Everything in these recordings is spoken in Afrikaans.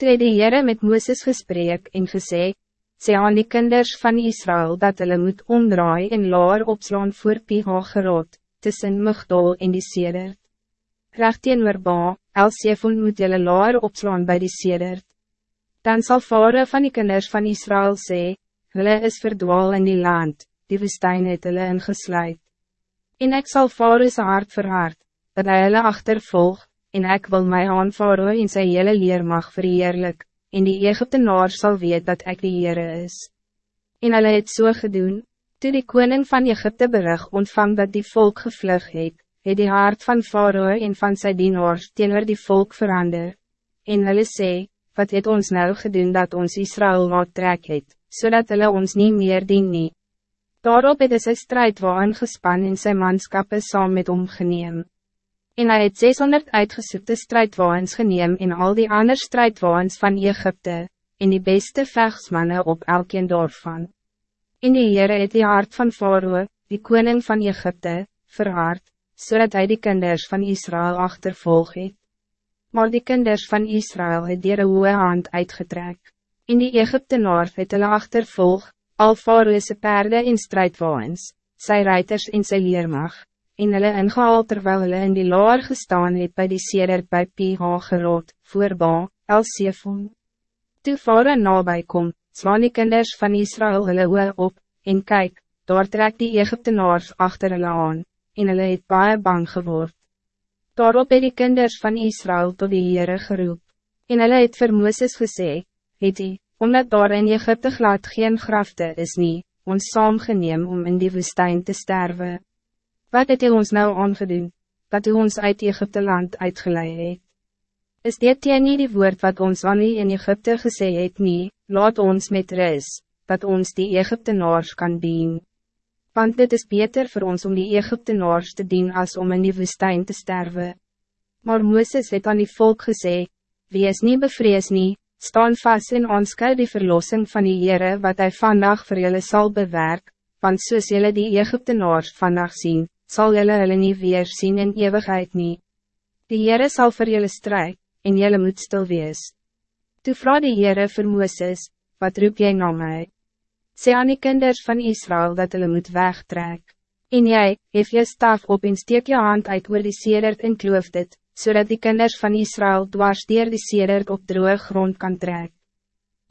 Toe het die Heere met Mooses gesprek en gesê, sê aan die kinders van Israël dat hulle moet omdraai en laar opslaan voor Pihagerot, tussen Mugdol en die Sedert. Recht teenoor Ba, Elsefon moet julle laar opslaan bij die Sedert. Dan zal vare van die kinders van Israël sê, hulle is verdwaal in die land, die woestijn het hulle ingesluit. En ik zal vare sy hart verhard, dat hy hulle achtervolg, en ik wil my aanvare in sy hele leermag verheerlik, en die Egyptenaar zal weet dat ik die Heere is. En hulle het so gedoen, toe die koning van Egypte berig ontvang dat die volk gevlug het, het die hart van Faroe en van sy dienaars teenoor die volk verander. En hulle sê, wat het ons nou gedoen dat ons Israël laat trek het, zodat hulle ons niet meer dien nie. Daarop het hy sy strijd waarin gespan en sy manskappe saam met omgeneem. En hij het 600 uitgesoekte strijdwaans geneem in al die andere strijdwaans van Egypte, en die beste vechtsmannen op elkeen dorp van. In die Heere het die hart van Faroe, die koning van Egypte, verhard, zodat hij die kinders van Israël achtervolg het. Maar die kinders van Israël het die hoge hand uitgetrek. In die Egyptenaar het hulle achtervolg, al Faroese perde in strijdwaans, sy reiters in sy leermacht en hulle ingehaal terwijl hulle in die laar gestaan het by die sedert by P.H. gerot, voorba, Elsefon. Toe vare nabij kom, slaan die kinders van Israël hulle oe op, en kyk, daar trek die Egyptenaars achter hulle aan, en hulle het baie bang geword. Daarop het die kinders van Israël tot die Heere geroep, en hulle het vir Mooses gesê, het hy, omdat daar in Egypte glad geen grafte is nie, ons saamgeneem om in die woestijn te sterven. Wat het hy ons nou aangedoen, dat hy ons uit Egypte land uitgeleid het? Is dit jy nie die woord wat ons van in Egypte gesê het nie, laat ons met ris, dat ons die Egyptenaars kan dien. Want dit is beter voor ons om die Egyptenaars te dien als om in die woestijn te sterven. Maar Mooses het aan die volk gesê, wees niet bevrees nie, staan vast en aanskou die verlossing van die Heere wat hij vandaag voor jullie zal bewerk, want soos jullie die Egyptenaars vandaag zien, zal jullie hulle nie weer zien in eeuwigheid nie. Die Heere sal vir jullie strijk, en jullie moet stil wees. Toe vraag die Heere vir Mooses, wat roep jy na my? Sê aan die kinders van Israël dat hulle moet wegtrek. En jij, hef je staf op en steek je hand uit oor die sedert en kloof dit, zodat die kinders van Israël dwars dier die sedert op droge grond kan trek.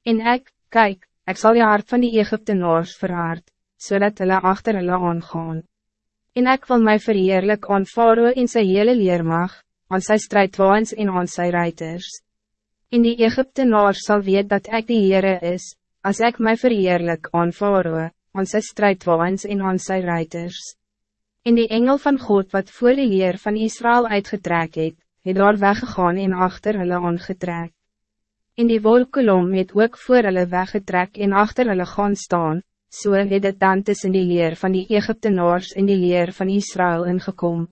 En ik, kijk, ik zal je hart van die Egyptenaars verhard, zodat hulle achter hulle aangaan. En ik wil mij verheerlijk aan Faroe in zijn hele leermag, aan zijn strijdwaans en aan zijn reiters. In die Egyptenaars zal weet dat ik de Heere is, als ik mij verheerlijk aan Faroe, aan zijn strijdwaans en aan zijn reiters. In die engel van God wat voor de Heer van Israël uitgetrek het, het daar weggegaan en achter hulle aangetrek. In die wolkolom het ook voor hulle weggetrek en achter hulle gaan staan, so het het dan tussen die leer van die Egyptenaars en die leer van Israël ingekom.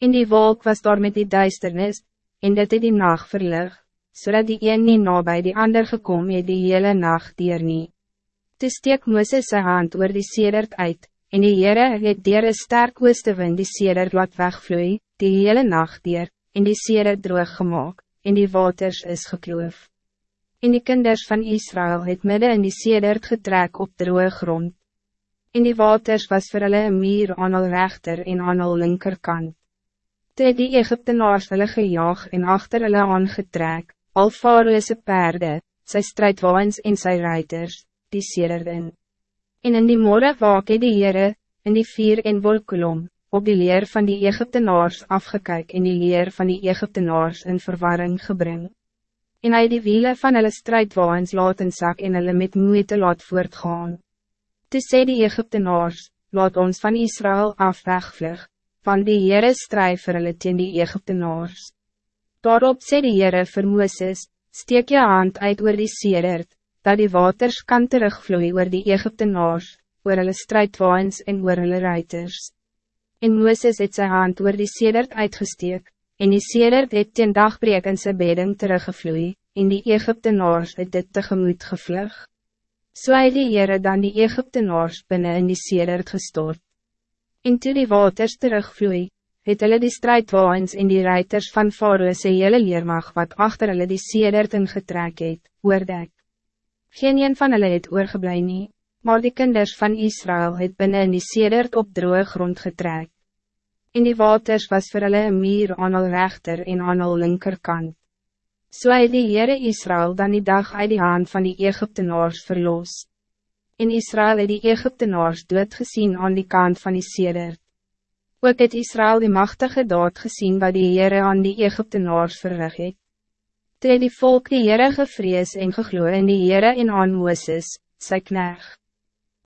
In die wolk was daar met die duisternis, en dit het die nacht verlig, zodat die een nie nabij die ander gekom het die hele nacht dier nie. Toe steek Mooses sy hand oor die sedert uit, en die Heere het dier een sterk oostewind die sedert laat wegvloei, die hele nacht dier, en die sedert droog gemaakt, en die waters is gekloof. En die kinders van Israël het midden in die sedert getrek op droge grond. En die waters was vir hulle een meer aan al rechter en aan al linkerkant. Toe die Egyptenaars hulle gejaag en achter hulle aangetrek, al Faroese perde, sy strijdwaans en sy reiters, die sedert in. En in die morgen waak die Heere, in die vier en wolkolom, op die leer van die Egyptenaars afgekyk en die leer van die Egyptenaars in verwarring gebring en hy die wiele van hulle strijdwaans laat in sak en hulle met moeite laat voortgaan. Toe sê die Egyptenaars, laat ons van Israël af wegvlug, van die Heere strijd vir hulle teen die Egyptenaars. Daarop sê die Heere vir Mooses, steek je hand uit oor die sedert, dat die waters kan terugvloeien oor die Egyptenaars, oor hulle strijdwaans en oor hulle ruiters. En Mooses het sy hand oor die sedert uitgesteek, En die sedert het ten dagbreek in sy bedding teruggevloei, en die Egyptenaars het dit tegemoet gevlug. So het die Heere dan die Egyptenaars binnen in die sedert gestort. En toe die waters terugvloei, het hulle die strijdwaans en die reiters van Faroe se hele leermag wat achter hulle die sedert ingetrek het, oordek. Geen een van hulle het oorgeblij nie, maar die kinders van Israël het binnen in die sedert op droge grond getrek. In die waters was vir hulle een meer aan al rechter en aan al linkerkant. So het die Heere Israël dan die dag uit die hand van die Egyptenaars verloos. In Israël het die Egyptenaars dood gezien aan die kant van die sedert. Ook het Israël die machtige daad gezien wat die Heere aan die Egyptenaars verrig het. Toe het die volk die Heere gevrees en gegloe in die Heere en aan Mooses, sy knecht.